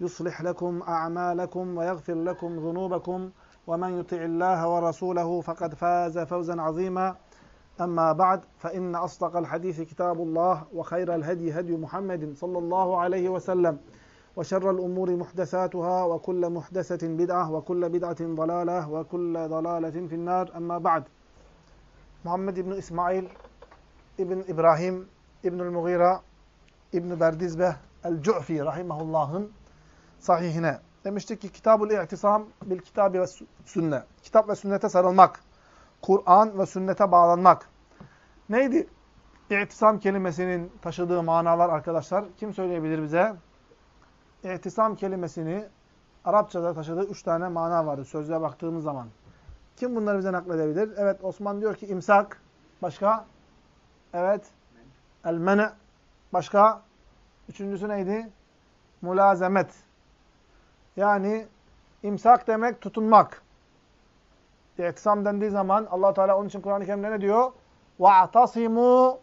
يصلح لكم أعمالكم ويغفر لكم ذنوبكم ومن يطع الله ورسوله فقد فاز فوزا عظيما. أما بعد فإن أصدق الحديث كتاب الله وخير الهدي هدي محمد صلى الله عليه وسلم وشر الأمور محدثاتها وكل محدثة بدعة وكل بدعة ضلالة وكل ضلالة في النار. أما بعد محمد بن إسماعيل ابن إبراهيم ابن المغيرة ابن Berdizbeh el-Cu'fi rahimahullah'ın sahihine. Demiştik ki Kitabul İ'tisam bil Kitabi ve Sünne. Kitap ve sünnete sarılmak. Kur'an ve sünnete bağlanmak. Neydi İ'tisam kelimesinin taşıdığı manalar arkadaşlar? Kim söyleyebilir bize? İ'tisam kelimesini Arapçada taşıdığı üç tane mana vardı sözlüğe baktığımız zaman. Kim bunları bize nakledebilir? Evet Osman diyor ki imsak. Başka? Evet. El-mene. Başka? Üçüncüsü neydi? Mulazemet. Yani imsak demek tutunmak. İhtisam dendiği zaman allah Teala onun için Kur'an-ı Kerim'de ne diyor? وَاَعْتَصِمُوا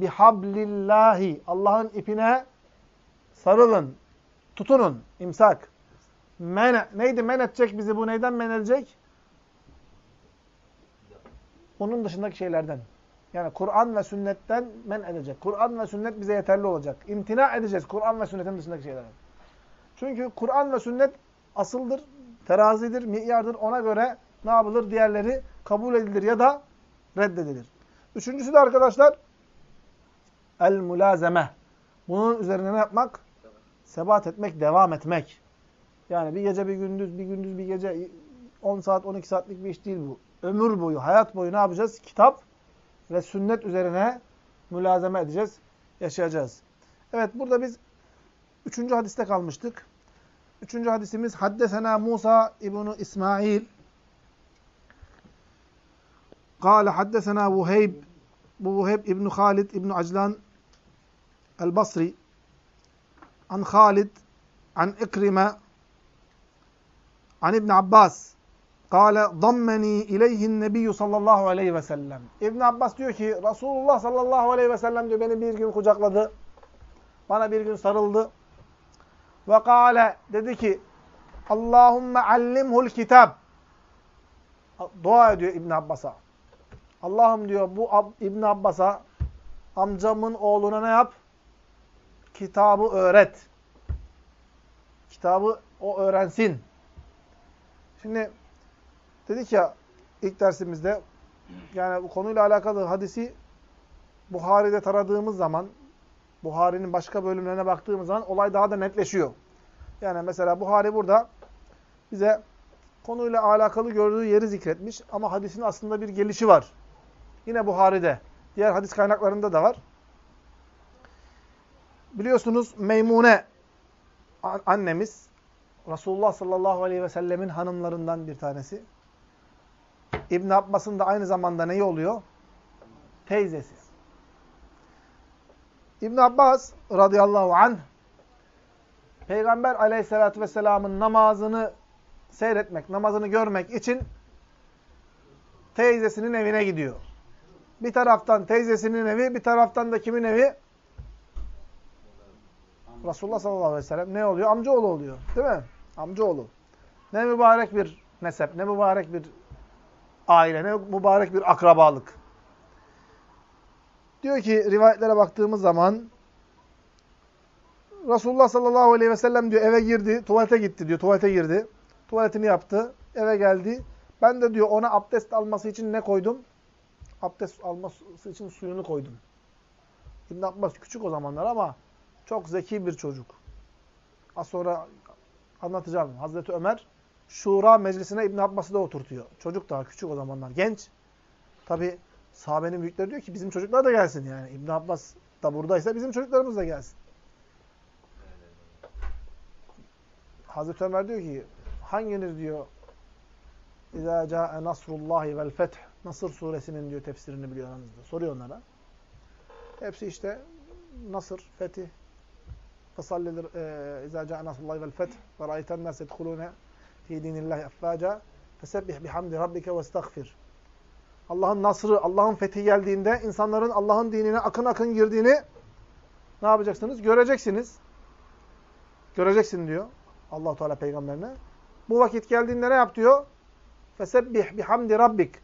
بِحَبْلِ Allah'ın ipine sarılın, tutunun, imsak. Men, neydi men edecek bizi bu? Neyden men edecek? Onun dışındaki şeylerden. Yani Kur'an ve sünnetten men edecek. Kur'an ve sünnet bize yeterli olacak. İmtina edeceğiz Kur'an ve sünnetin dışındaki şeylerden. Çünkü Kur'an ve sünnet asıldır, terazidir, miyardır. Ona göre ne yapılır? Diğerleri kabul edilir ya da reddedilir. Üçüncüsü de arkadaşlar el-mulazeme. Bunun üzerine ne yapmak? Sebat etmek, devam etmek. Yani bir gece bir gündüz, bir gündüz bir gece 10 saat, 12 saatlik bir iş değil bu. Ömür boyu, hayat boyu ne yapacağız? Kitap ve sünnet üzerine mülazeme edeceğiz, yaşayacağız. Evet burada biz üçüncü hadiste kalmıştık. Üçüncü hadisimiz Haddesena Musa İbni İsmail Kale haddesena Vuheyb bu Vuheyb İbni Halid İbni Aclan El-Basri an Halid an İkrime an İbni Abbas Kale dammeni ileyhin nebiyyü sallallahu aleyhi ve sellem. İbn Abbas diyor ki Resulullah sallallahu aleyhi ve sellem diyor beni bir gün kucakladı. Bana bir gün sarıldı. Ve kâle dedi ki Allahümme allimhul kitab. Dua ediyor İbn Abbas'a. Allah'ım diyor bu Ab İbn Abbas'a amcamın oğluna ne yap? Kitabı öğret. Kitabı o öğrensin. Şimdi dedik ya ilk dersimizde yani bu konuyla alakalı hadisi Buhari'de taradığımız zaman Buhari'nin başka bölümlerine baktığımız zaman olay daha da netleşiyor. Yani mesela Buhari burada bize konuyla alakalı gördüğü yeri zikretmiş ama hadisin aslında bir gelişi var. Yine Buhari'de. Diğer hadis kaynaklarında da var. Biliyorsunuz Meymune annemiz Resulullah sallallahu aleyhi ve sellemin hanımlarından bir tanesi. İbn Abbas'ın da aynı zamanda neyi oluyor? Teyzesi. İbn Abbas radıyallahu anh Peygamber aleyhissalatü vesselamın namazını seyretmek, namazını görmek için teyzesinin evine gidiyor. Bir taraftan teyzesinin evi, bir taraftan da kimin evi? Resulullah sallallahu aleyhi ve sellem ne oluyor? Amcaoğlu oluyor. Değil mi? Amcaoğlu. Ne mübarek bir nesep, ne mübarek bir aile, ne mübarek bir akrabalık. Diyor ki rivayetlere baktığımız zaman Resulullah sallallahu aleyhi ve sellem diyor eve girdi, tuvalete gitti diyor, tuvalete girdi. Tuvaletini yaptı, eve geldi. Ben de diyor ona abdest alması için ne koydum? abdest alması için suyunu koydum. İbn Abbas küçük o zamanlar ama çok zeki bir çocuk. Az sonra anlatacağım. Hazreti Ömer Şura meclisine İbn Abbas'ı da oturtuyor. Çocuk daha küçük o zamanlar. Genç. Tabi sahabenin büyükleri diyor ki bizim çocuklar da gelsin yani. İbn Abbas da buradaysa bizim çocuklarımız da gelsin. Hazreti Ömer diyor ki hanginiz diyor İzâ câe nasrullâhi vel feth Nasır suresinin diyor tefsirini biliyor aranızda. Soruyor onlara. Hepsi işte Nasır, Fetih Fesallidir İzâ câe nasrullâhi vel feth ve râiten nâs yedhulûne fî dînillâhi affâca fesebbih bihamdi rabbike ve estağfir. Allah'ın nasrı, Allah'ın fethi geldiğinde insanların Allah'ın dinine akın akın girdiğini ne yapacaksınız? Göreceksiniz. Göreceksin diyor allah Teala peygamberine. Bu vakit geldiğinde ne yap diyor? Fesebbih bihamdi rabbik.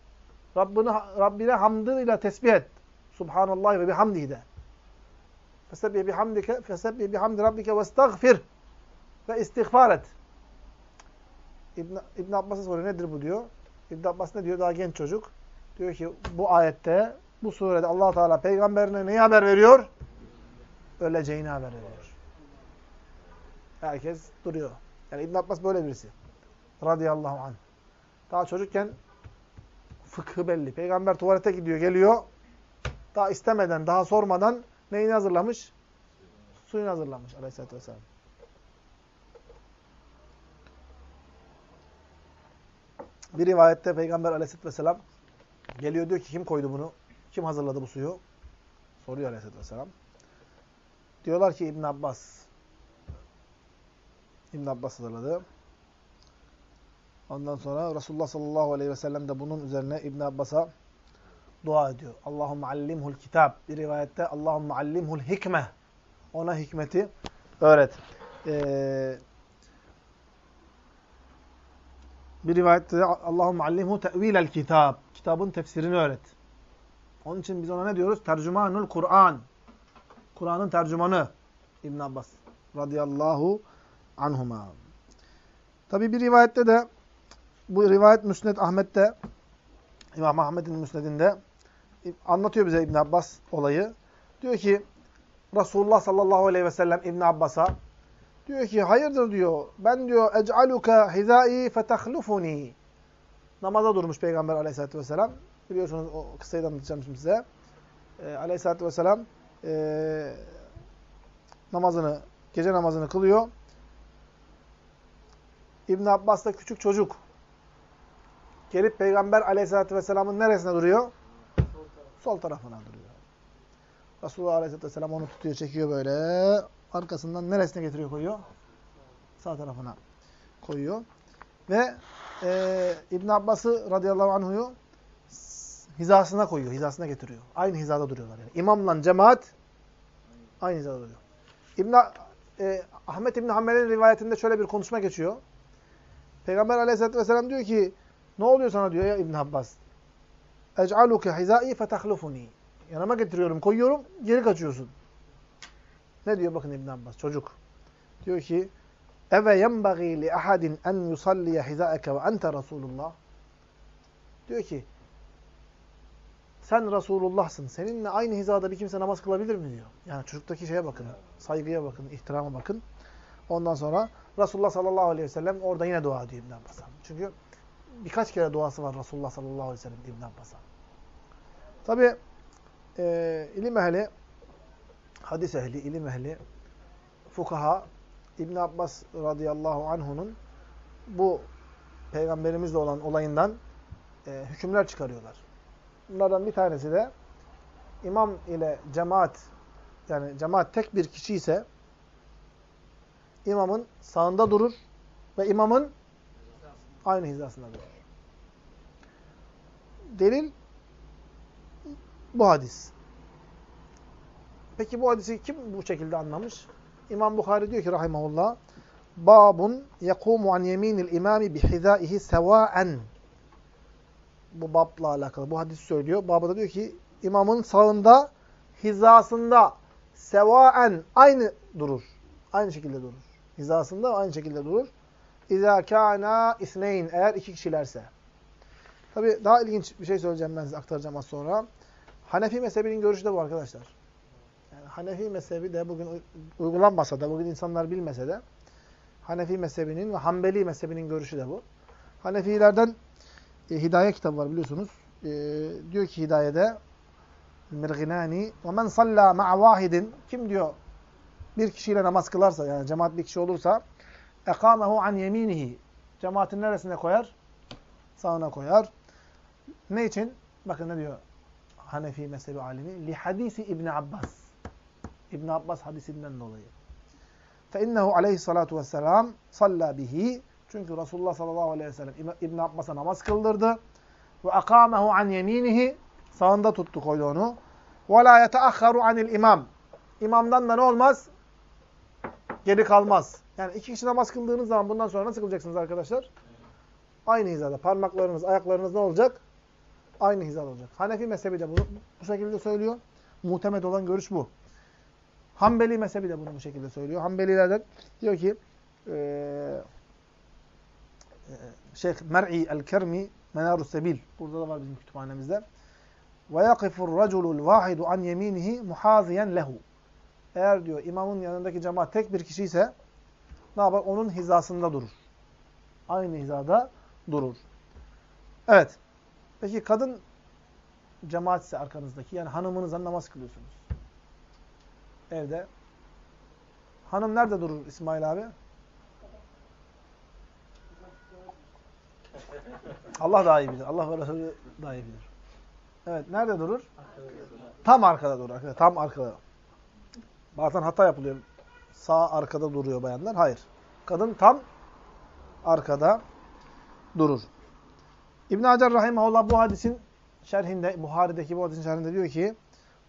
Rabbini, Rabbine hamdıyla tesbih et. Subhanallah ve bihamdihi de. Fesebbih bihamdike, fesebbih bihamdi rabbike ve estağfir. Ve istiğfar et. İbn, İbn Abbas'a soruyor nedir bu diyor. İbn Abbas ne diyor? Daha genç çocuk. Diyor ki bu ayette, bu surede allah Teala peygamberine neyi haber veriyor? Öleceğini haber veriyor. Herkes duruyor. Yani İbn Abbas böyle birisi. Radıyallahu anh. Daha çocukken fıkhı belli. Peygamber tuvalete gidiyor, geliyor. Daha istemeden, daha sormadan neyini hazırlamış? Suyunu hazırlamış aleyhissalatü vesselam. Bir rivayette Peygamber aleyhissalatü vesselam geliyor diyor ki kim koydu bunu? Kim hazırladı bu suyu? Soruyor aleyhissalatü vesselam. Diyorlar ki İbn Abbas. İbn Abbas hazırladı. Ondan sonra Resulullah sallallahu aleyhi ve sellem de bunun üzerine İbn Abbas'a dua ediyor. Allahümme allimhul kitab. Bir rivayette Allahümme allimhul hikme. Ona hikmeti öğret. Ee, bir rivayette de Allahümme allimhu te'vilel kitab. Kitabın tefsirini öğret. Onun için biz ona ne diyoruz? Tercümanul Kur'an. Kur'an'ın tercümanı İbn Abbas radıyallahu anhuma. Tabi bir rivayette de bu rivayet Müsned Ahmet'te İmam Ahmet'in Müsned'inde anlatıyor bize İbn Abbas olayı. Diyor ki Resulullah sallallahu aleyhi ve sellem İbn Abbas'a diyor ki hayırdır diyor. Ben diyor ec'aluka hizai fetahlufuni. Namaza durmuş Peygamber aleyhissalatü vesselam. Biliyorsunuz o kıssayı da anlatacağım şimdi size. Ee, aleyhissalatü vesselam e, namazını, gece namazını kılıyor. İbn Abbas da küçük çocuk. Gelip Peygamber aleyhissalatü vesselamın neresine duruyor? Sol tarafına duruyor. Resulullah aleyhissalatü vesselam onu tutuyor, çekiyor böyle. Arkasından neresine getiriyor, koyuyor? Sağ tarafına koyuyor. Ve e, İbn Abbas'ı radıyallahu anhu'yu hizasına koyuyor, hizasına getiriyor. Aynı hizada duruyorlar yani. İmamla cemaat aynı hizada duruyor. İbn e, Ahmet İbn Hanbel'in rivayetinde şöyle bir konuşma geçiyor. Peygamber aleyhissalatü vesselam diyor ki ne oluyor sana diyor ya İbn Abbas. Ec'aluke hizai fetahlufuni. Yanıma getiriyorum, koyuyorum, geri kaçıyorsun. Ne diyor bakın İbn Abbas çocuk. Diyor ki Eve yenbagî li ahadin en yusalliye hizaeke ve ente Resulullah. Diyor ki sen Resulullah'sın. Seninle aynı hizada bir kimse namaz kılabilir mi diyor. Yani çocuktaki şeye bakın. Saygıya bakın, ihtirama bakın. Ondan sonra Resulullah sallallahu aleyhi ve sellem orada yine dua ediyor İbn Abbas'a. Çünkü birkaç kere duası var Resulullah sallallahu aleyhi ve sellem İbn Abbas'a. Tabi e, ilim ehli, hadis ehli, ilim ehli, fukaha İbn Abbas radıyallahu anhu'nun bu peygamberimizle olan olayından e, hükümler çıkarıyorlar. Bunlardan bir tanesi de imam ile cemaat yani cemaat tek bir kişi ise imamın sağında durur ve imamın aynı hizasında durur. Delil bu hadis. Peki bu hadisi kim bu şekilde anlamış? İmam Bukhari diyor ki rahimahullah Babun yekumu an yeminil imami bihizaihi sevaen bu babla alakalı. Bu hadis söylüyor. Baba da diyor ki imamın sağında hizasında sevaen aynı durur. Aynı şekilde durur. Hizasında aynı şekilde durur. İzâ kâna isneyn eğer iki kişilerse. Tabi daha ilginç bir şey söyleyeceğim ben size aktaracağım az sonra. Hanefi mezhebinin görüşü de bu arkadaşlar. Yani Hanefi mezhebi de bugün uygulanmasa da, bugün insanlar bilmese de Hanefi mezhebinin ve Hanbeli mezhebinin görüşü de bu. Hanefilerden e, Hidaye kitabı var biliyorsunuz. E, diyor ki Hidaye'de Mirginani ve men salla ma'a kim diyor bir kişiyle namaz kılarsa yani cemaat bir kişi olursa ekamehu an yeminihi cemaatin neresine koyar? Sağına koyar. Ne için? Bakın ne diyor Hanefi mezhebi alimi? Li hadisi İbn Abbas. İbn Abbas hadisinden dolayı. İnnehu aleyhissalatu vesselam salla bihi. Çünkü Resulullah sallallahu aleyhi ve sellem İbn Abbas'a namaz kıldırdı. Ve akamehu an yeminihi. Sağında tuttu koydu onu. Ve la yeteahharu anil imam. İmamdan da ne olmaz? Geri kalmaz. Yani iki kişi namaz kıldığınız zaman bundan sonra nasıl kılacaksınız arkadaşlar? Aynı hizada. Parmaklarınız, ayaklarınız ne olacak? Aynı hizada olacak. Hanefi mezhebi de bunu bu şekilde söylüyor. Muhtemet olan görüş bu. Hanbeli mezhebi de bunu bu şekilde söylüyor. Hanbelilerden diyor ki e, Şeyh Mer'i el-Kermi Menarus Sebil. Burada da var bizim kütüphanemizde. Ve yakifur raculul vahidu an yeminihi muhaziyen lehu. Eğer diyor imamın yanındaki cemaat tek bir kişi ise ne yapar? Onun hizasında durur. Aynı hizada durur. Evet. Peki kadın cemaat ise arkanızdaki yani hanımınızla namaz kılıyorsunuz. Evde. Hanım nerede durur İsmail abi? Allah daha iyi bilir. Allah ve Resulü daha iyi bilir. Evet. Nerede durur? Tam arkada durur. Tam arkada. Bazen hata yapılıyor. Sağ arkada duruyor bayanlar. Hayır. Kadın tam arkada durur. İbn Hacer rahimehullah bu hadisin şerhinde, Buhari'deki bu hadisin şerhinde diyor ki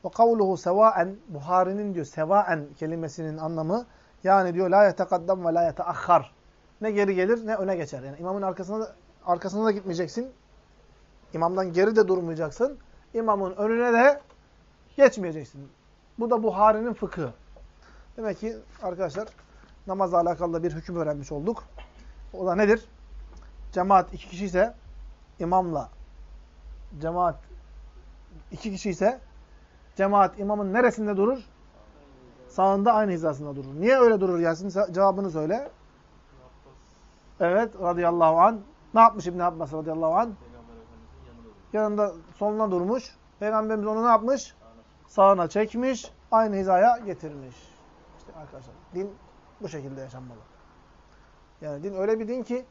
ve kavluhu sevaen Buhari'nin diyor sevaen kelimesinin anlamı yani diyor la yetekaddem ve la yeteahhar. Ne geri gelir ne öne geçer. Yani imamın arkasına da, arkasına da gitmeyeceksin. İmamdan geri de durmayacaksın. İmamın önüne de geçmeyeceksin. Bu da Buhari'nin fıkı. Demek ki arkadaşlar namazla alakalı da bir hüküm öğrenmiş olduk. O da nedir? Cemaat iki kişi ise imamla cemaat iki kişi ise cemaat imamın neresinde durur? Sağında aynı hizasında durur. Niye öyle durur Yasin? Cevabını söyle. Evet radıyallahu an. Ne yapmış İbn Abbas radıyallahu an? Yanında soluna durmuş. Peygamberimiz onu ne yapmış? Sağına çekmiş. Aynı hizaya getirmiş. İşte arkadaşlar din bu şekilde yaşanmalı. Yani din öyle bir din ki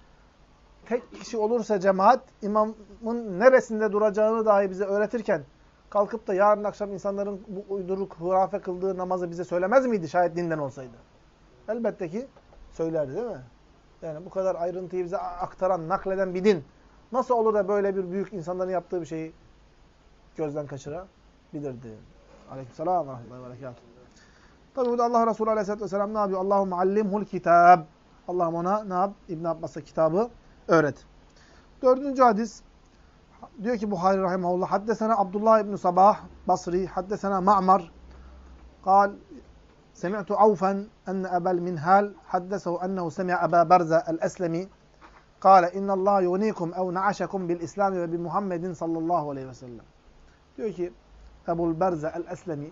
tek kişi olursa cemaat imamın neresinde duracağını dahi bize öğretirken kalkıp da yarın akşam insanların bu uyduruk, hurafe kıldığı namazı bize söylemez miydi şayet dinden olsaydı? Elbette ki söylerdi değil mi? Yani bu kadar ayrıntıyı bize aktaran, nakleden bir din nasıl olur da böyle bir büyük insanların yaptığı bir şeyi gözden kaçırabilirdi? Aleykümselam ve rahmetullahi ve berekatuhu. Tabi burada Allah Resulü Aleyhisselatü Vesselam ne yapıyor? Allahümme allimhul kitab. Allah'ım ona ne yap? İbn Abbas'a kitabı öğret. Dördüncü hadis Diyor ki Buhari Rahimahullah. Haddesena Abdullah İbn Sabah Basri. Haddesena Ma'mar. Kal سمعت عوفا أن أبا المنهال حدثه أنه سمع أبا برزة الأسلمي قال إن الله يغنيكم أو نعشكم بالإسلام وبمحمد صلى الله عليه وسلم diyor ki Ebul Berze el-Eslemi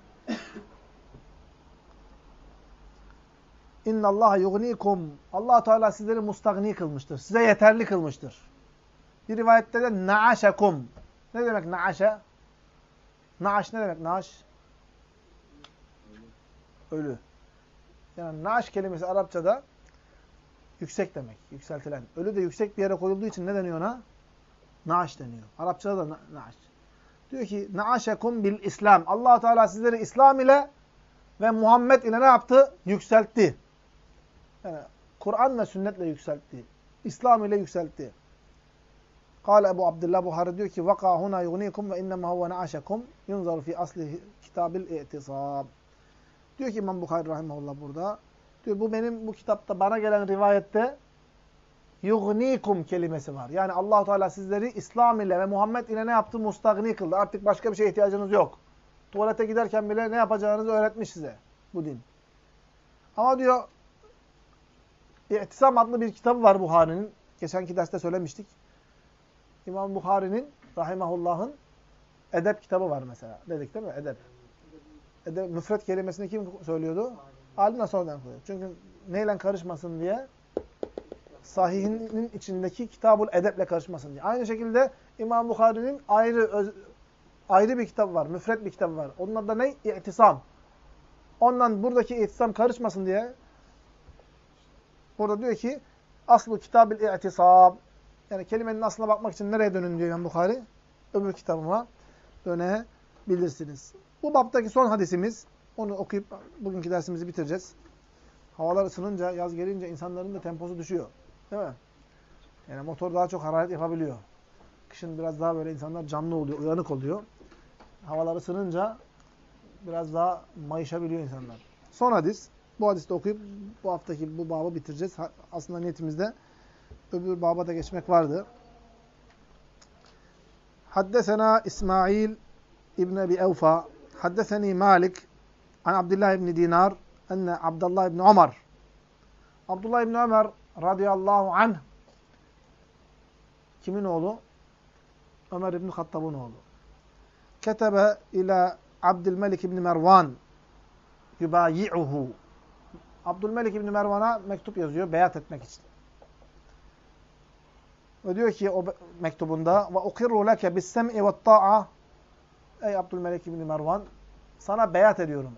İnna Allah yugnikum. Allah Teala sizleri mustagni kılmıştır. Size yeterli kılmıştır. Bir rivayette de na'aşakum. Ne demek na'aşa? Na'aş ne demek na'aş? Ölü. Yani na'aş kelimesi Arapçada yüksek demek. Yükseltilen. Ölü de yüksek bir yere koyulduğu için ne deniyor ona? Na'aş deniyor. Arapçada da na'aş. Diyor ki na'aşakum bil İslam. Allah Teala sizleri İslam ile ve Muhammed ile ne yaptı? Yükseltti. Yani Kur'an ve sünnetle yükseltti. İslam ile yükseltti. Kale Ebu Abdullah Buhari diyor ki vaka huna yugnikum ve innema huve na'aşakum yunzaru fi asli kitabil i'tisab. Diyor ki İmam Bukhari rahimahullah burada. Diyor bu benim bu kitapta bana gelen rivayette yugnikum kelimesi var. Yani allah Teala sizleri İslam ile ve Muhammed ile ne yaptı? Mustagni kıldı. Artık başka bir şeye ihtiyacınız yok. Tuvalete giderken bile ne yapacağınızı öğretmiş size bu din. Ama diyor İ'tisam adlı bir kitabı var Buhari'nin. Geçenki derste söylemiştik. İmam Bukhari'nin rahimahullah'ın edep kitabı var mesela. Dedik değil mi? Edep. Edep müfret kelimesini kim söylüyordu? Alimler sonradan koyuyor. Çünkü neyle karışmasın diye sahihinin içindeki kitabul edeple karışmasın diye. Aynı şekilde İmam Bukhari'nin ayrı öz, ayrı bir kitabı var. Müfret bir kitabı var. Onun adı ne? İ'tisam. Ondan buradaki i'tisam karışmasın diye burada diyor ki aslı kitabil i'tisam yani kelimenin aslına bakmak için nereye dönün diyor İmam Bukhari? Öbür kitabıma dönebilirsiniz. Bu baptaki son hadisimiz. Onu okuyup bugünkü dersimizi bitireceğiz. Havalar ısınınca, yaz gelince insanların da temposu düşüyor. Değil mi? Yani motor daha çok hararet yapabiliyor. Kışın biraz daha böyle insanlar canlı oluyor, uyanık oluyor. Havalar ısınınca biraz daha mayışabiliyor insanlar. Son hadis. Bu hadiste okuyup bu haftaki bu babı bitireceğiz. Aslında niyetimizde öbür baba da geçmek vardı. Haddesena İsmail İbn Ebi Evfa Haddeseni Malik an Abdullah İbni Dinar enne Abdullah İbni Ömer Abdullah İbni Ömer radıyallahu anh kimin oğlu? Ömer İbni Hattab'ın oğlu. Ketebe ila Abdülmelik İbni Mervan yubayi'uhu Abdülmelik İbni Mervan'a mektup yazıyor beyat etmek için. Ve diyor ki o mektubunda ve ukirru leke bis sem'i ve ta'a Ey Abdülmelik İbni Mervan sana beyat ediyorum.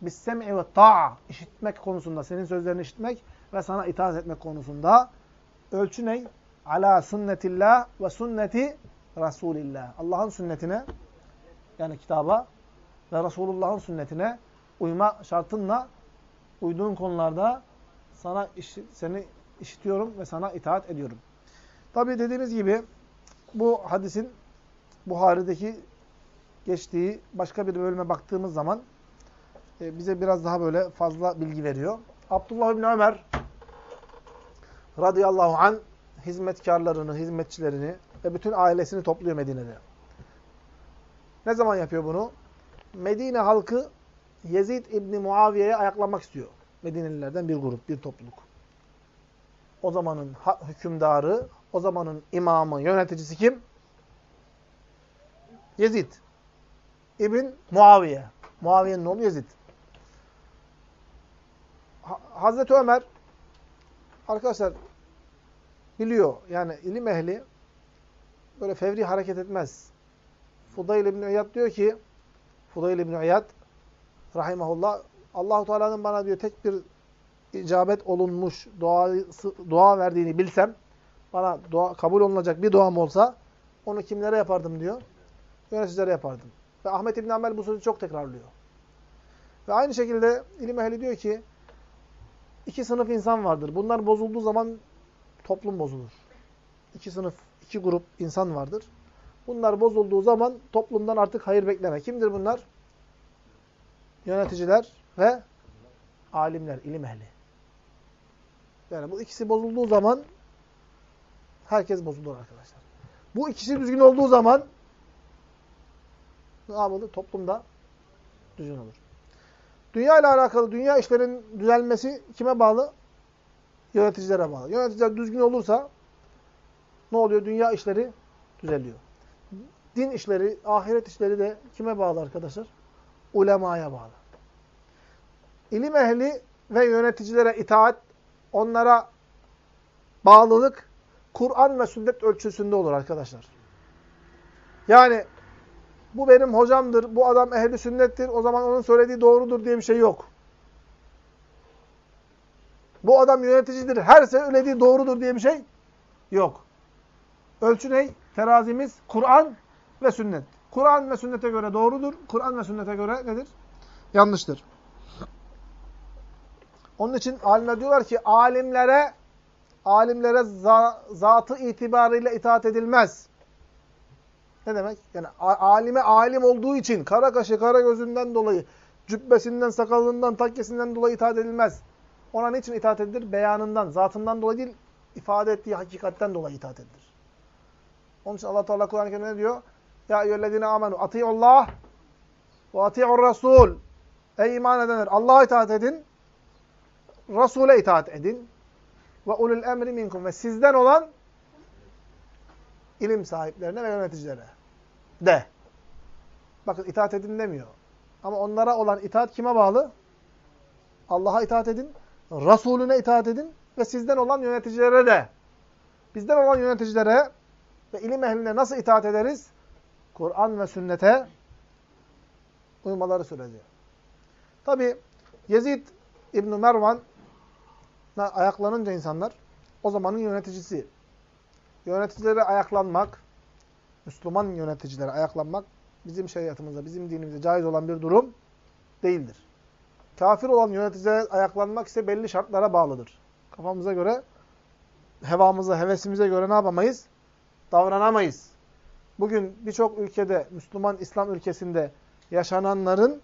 Bis sem'i ve ta'a işitmek konusunda senin sözlerini işitmek ve sana itaat etmek konusunda ölçü ne? Ala sünnetillah ve sünneti Resulillah. Allah'ın sünnetine yani kitaba ve Resulullah'ın sünnetine uyma şartınla uyduğun konularda sana iş, seni işitiyorum ve sana itaat ediyorum. Tabi dediğimiz gibi bu hadisin Buhari'deki geçtiği başka bir bölüme baktığımız zaman e, bize biraz daha böyle fazla bilgi veriyor. Abdullah bin Ömer radıyallahu an hizmetkarlarını, hizmetçilerini ve bütün ailesini topluyor Medine'de. Ne zaman yapıyor bunu? Medine halkı Yezid İbni Muaviye'ye ayaklamak istiyor. Medinelilerden bir grup, bir topluluk. O zamanın hükümdarı, o zamanın imamı, yöneticisi kim? Yezid. İbn Muaviye. Muaviye'nin oğlu Yezid. Ha Hazreti Ömer arkadaşlar biliyor. Yani ilim ehli böyle fevri hareket etmez. Fudayl İbn İyad diyor ki Fudayl İbn İyad rahimahullah Allahu Teala'nın bana diyor tek bir icabet olunmuş dua dua verdiğini bilsem bana dua kabul olunacak bir duam olsa onu kimlere yapardım diyor? Yöneticilere yapardım. Ve Ahmet İbn Amel bu sözü çok tekrarlıyor. Ve aynı şekilde ilim ehli diyor ki iki sınıf insan vardır. Bunlar bozulduğu zaman toplum bozulur. İki sınıf, iki grup insan vardır. Bunlar bozulduğu zaman toplumdan artık hayır bekleme. Kimdir bunlar? Yöneticiler ve alimler, ilim ehli. Yani bu ikisi bozulduğu zaman herkes bozulur arkadaşlar. Bu ikisi düzgün olduğu zaman ne yapılır? Toplumda düzgün olur. Dünya ile alakalı dünya işlerin düzelmesi kime bağlı? Yöneticilere bağlı. Yöneticiler düzgün olursa ne oluyor? Dünya işleri düzeliyor. Din işleri, ahiret işleri de kime bağlı arkadaşlar? Ulemaya bağlı. İlim ehli ve yöneticilere itaat, onlara bağlılık Kur'an ve sünnet ölçüsünde olur arkadaşlar. Yani bu benim hocamdır, bu adam ehli sünnettir, o zaman onun söylediği doğrudur diye bir şey yok. Bu adam yöneticidir, her söylediği doğrudur diye bir şey yok. Ölçü ne? Terazimiz Kur'an ve sünnet. Kur'an ve sünnete göre doğrudur, Kur'an ve sünnete göre nedir? Yanlıştır. Onun için alimler diyorlar ki alimlere alimlere za, zatı itibariyle itaat edilmez. Ne demek? Yani alime alim olduğu için kara kaşı, kara gözünden dolayı, cübbesinden, sakalından, takkesinden dolayı itaat edilmez. Ona niçin itaat edilir? Beyanından, zatından dolayı değil, ifade ettiği hakikatten dolayı itaat edilir. Onun için Allah Teala Kur'an-ı Kerim'de ne diyor? Ya eyyühellezine amenu ati'ullah ve ati'ur rasul. Ey iman edenler Allah'a itaat edin, Resul'e itaat edin. Ve ulul emri minkum. Ve sizden olan ilim sahiplerine ve yöneticilere. De. Bakın itaat edin demiyor. Ama onlara olan itaat kime bağlı? Allah'a itaat edin, Resulüne itaat edin ve sizden olan yöneticilere de. Bizden olan yöneticilere ve ilim ehline nasıl itaat ederiz? Kur'an ve sünnete uymaları sürece. Tabi Yezid İbn Mervan ayaklanınca insanlar o zamanın yöneticisi. Yöneticilere ayaklanmak, Müslüman yöneticilere ayaklanmak bizim şeriatımızda, bizim dinimizde caiz olan bir durum değildir. Kafir olan yöneticilere ayaklanmak ise belli şartlara bağlıdır. Kafamıza göre, hevamıza, hevesimize göre ne yapamayız? Davranamayız. Bugün birçok ülkede, Müslüman İslam ülkesinde yaşananların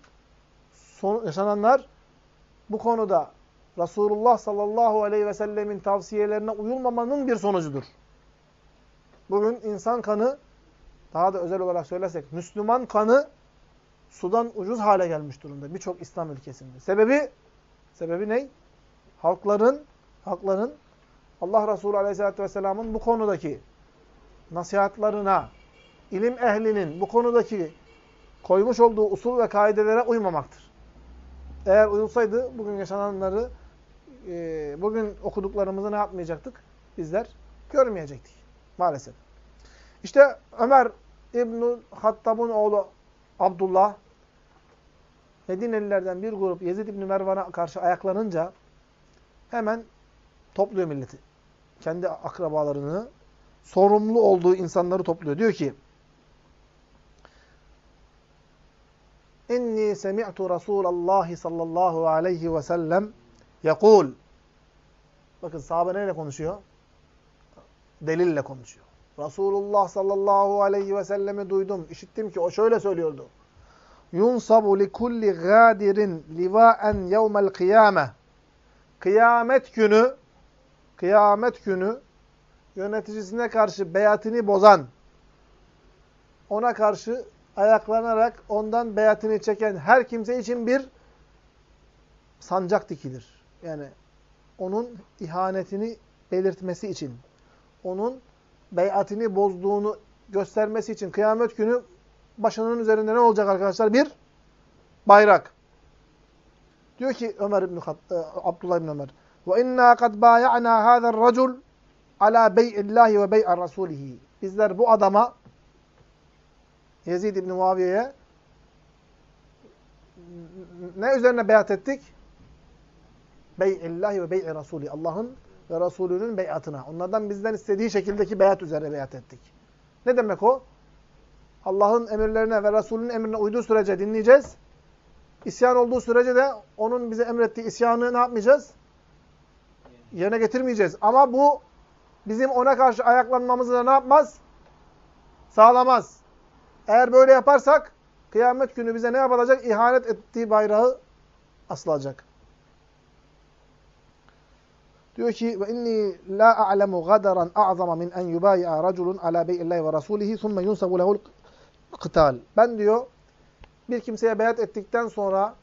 son, yaşananlar bu konuda Resulullah sallallahu aleyhi ve sellemin tavsiyelerine uyulmamanın bir sonucudur. Bugün insan kanı, daha da özel olarak söylersek, Müslüman kanı sudan ucuz hale gelmiş durumda birçok İslam ülkesinde. Sebebi, sebebi ne? Halkların, halkların Allah Resulü aleyhissalatü vesselamın bu konudaki nasihatlarına, ilim ehlinin bu konudaki koymuş olduğu usul ve kaidelere uymamaktır. Eğer uyulsaydı bugün yaşananları, e, bugün okuduklarımızı ne yapmayacaktık? Bizler görmeyecektik. Maalesef. İşte Ömer İbnül Hattab'ın oğlu Abdullah, Medinelilerden bir grup Yezid İbni Mervan'a karşı ayaklanınca hemen topluyor milleti. Kendi akrabalarını, sorumlu olduğu insanları topluyor. Diyor ki, İnni semi'tu Resulallah sallallahu aleyhi ve sellem yekul. Bakın sahabe neyle konuşuyor? Delille konuşuyor. Resulullah sallallahu aleyhi ve sellemi duydum. İşittim ki o şöyle söylüyordu. Yunsabu li kulli gadirin livaen yevmel kıyame. Kıyamet günü kıyamet günü yöneticisine karşı beyatini bozan, ona karşı ayaklanarak ondan beyatini çeken her kimse için bir sancak dikilir. Yani onun ihanetini belirtmesi için, onun beyatini bozduğunu göstermesi için kıyamet günü başının üzerinde ne olacak arkadaşlar? Bir bayrak. Diyor ki Ömer İbn e, Abdullah İbn Ömer ve inna kad bay'ana hadzal racul ala bey'illahi ve bey'ar rasulihi. Bizler bu adama Yezid İbn Muaviye'ye ne üzerine beyat ettik? Bey'illahi ve bey'i rasuli. Allah'ın ve Resulünün beyatına. Onlardan bizden istediği şekildeki beyat üzere beyat ettik. Ne demek o? Allah'ın emirlerine ve Resulünün emrine uyduğu sürece dinleyeceğiz. İsyan olduğu sürece de onun bize emrettiği isyanı ne yapmayacağız? Yerine getirmeyeceğiz. Ama bu bizim ona karşı ayaklanmamızı da ne yapmaz? Sağlamaz. Eğer böyle yaparsak kıyamet günü bize ne yapılacak? İhanet ettiği bayrağı asılacak. Diyor ki ve inni la a'lemu gadaran a'zama min en yubayi'a raculun ala bey'illahi ve rasulihi thumma yunsabu lehu'l kıtal. Ben diyor bir kimseye beyat ettikten sonra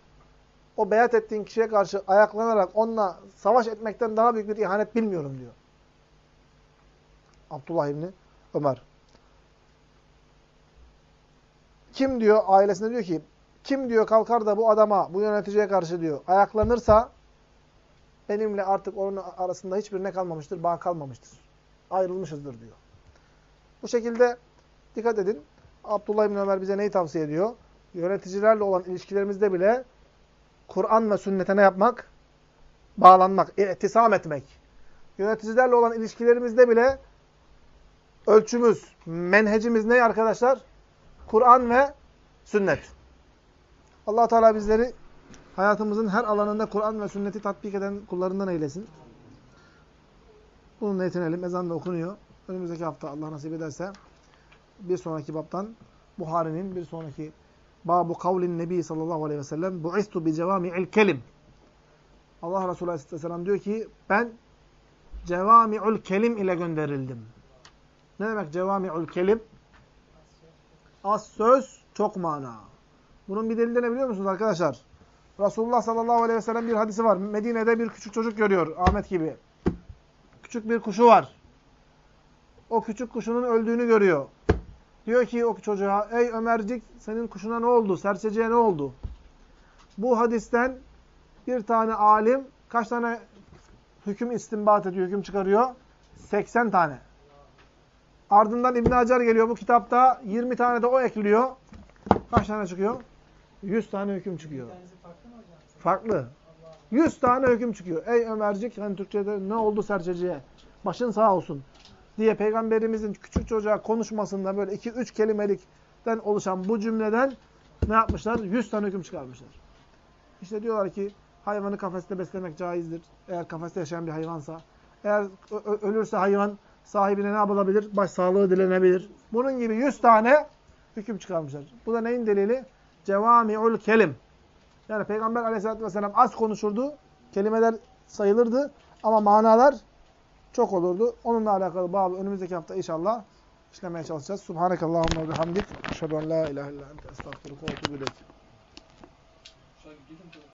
o beyat ettiğin kişiye karşı ayaklanarak onunla savaş etmekten daha büyük bir ihanet bilmiyorum diyor. Abdullah İbni Ömer. Kim diyor ailesine diyor ki kim diyor kalkar da bu adama, bu yöneticiye karşı diyor ayaklanırsa benimle artık onun arasında hiçbir ne kalmamıştır, bağ kalmamıştır. Ayrılmışızdır diyor. Bu şekilde dikkat edin. Abdullah İbni Ömer bize neyi tavsiye ediyor? Yöneticilerle olan ilişkilerimizde bile Kur'an ve sünnete ne yapmak? Bağlanmak, ihtisam etmek. Yöneticilerle olan ilişkilerimizde bile ölçümüz, menhecimiz ne arkadaşlar? Kur'an ve sünnet. allah Teala bizleri hayatımızın her alanında Kur'an ve sünneti tatbik eden kullarından eylesin. Bununla yetinelim. Ezan da okunuyor. Önümüzdeki hafta Allah nasip ederse bir sonraki babtan Buhari'nin bir sonraki babu kavlin nebi sallallahu aleyhi ve sellem bu'istu bi cevami'il kelim. Allah Resulü aleyhisselam diyor ki ben cevami'ul kelim ile gönderildim. Ne demek cevami'ul kelim? Az söz, çok mana. Bunun bir delili ne biliyor musunuz arkadaşlar? Resulullah sallallahu aleyhi ve sellem bir hadisi var. Medine'de bir küçük çocuk görüyor Ahmet gibi. Küçük bir kuşu var. o küçük kuşunun öldüğünü görüyor. Diyor ki o çocuğa, ey Ömercik senin kuşuna ne oldu? Serçeciye ne oldu? Bu hadisten bir tane alim kaç tane hüküm istinbat ediyor, hüküm çıkarıyor? 80 tane. Ardından İbn Hacer geliyor bu kitapta 20 tane de o ekliyor. Kaç tane çıkıyor? 100 tane hüküm çıkıyor. Farklı. 100 tane hüküm çıkıyor. Ey Ömercik hani Türkçe'de ne oldu serçeciye? Başın sağ olsun diye peygamberimizin küçük çocuğa konuşmasında böyle 2-3 kelimelikten oluşan bu cümleden ne yapmışlar? 100 tane hüküm çıkarmışlar. İşte diyorlar ki hayvanı kafeste beslemek caizdir. Eğer kafeste yaşayan bir hayvansa. Eğer ölürse hayvan sahibine ne yapılabilir? Baş sağlığı dilenebilir. Bunun gibi 100 tane hüküm çıkarmışlar. Bu da neyin delili? Cevami'ul kelim. Yani Peygamber aleyhissalatü vesselam az konuşurdu. Kelimeler sayılırdı. Ama manalar çok olurdu. Onunla alakalı babı önümüzdeki hafta inşallah işlemeye çalışacağız. Subhanekallahumma ve bihamdik. Eşhedü en la ilahe illa ente estağfiruka ve etûbü.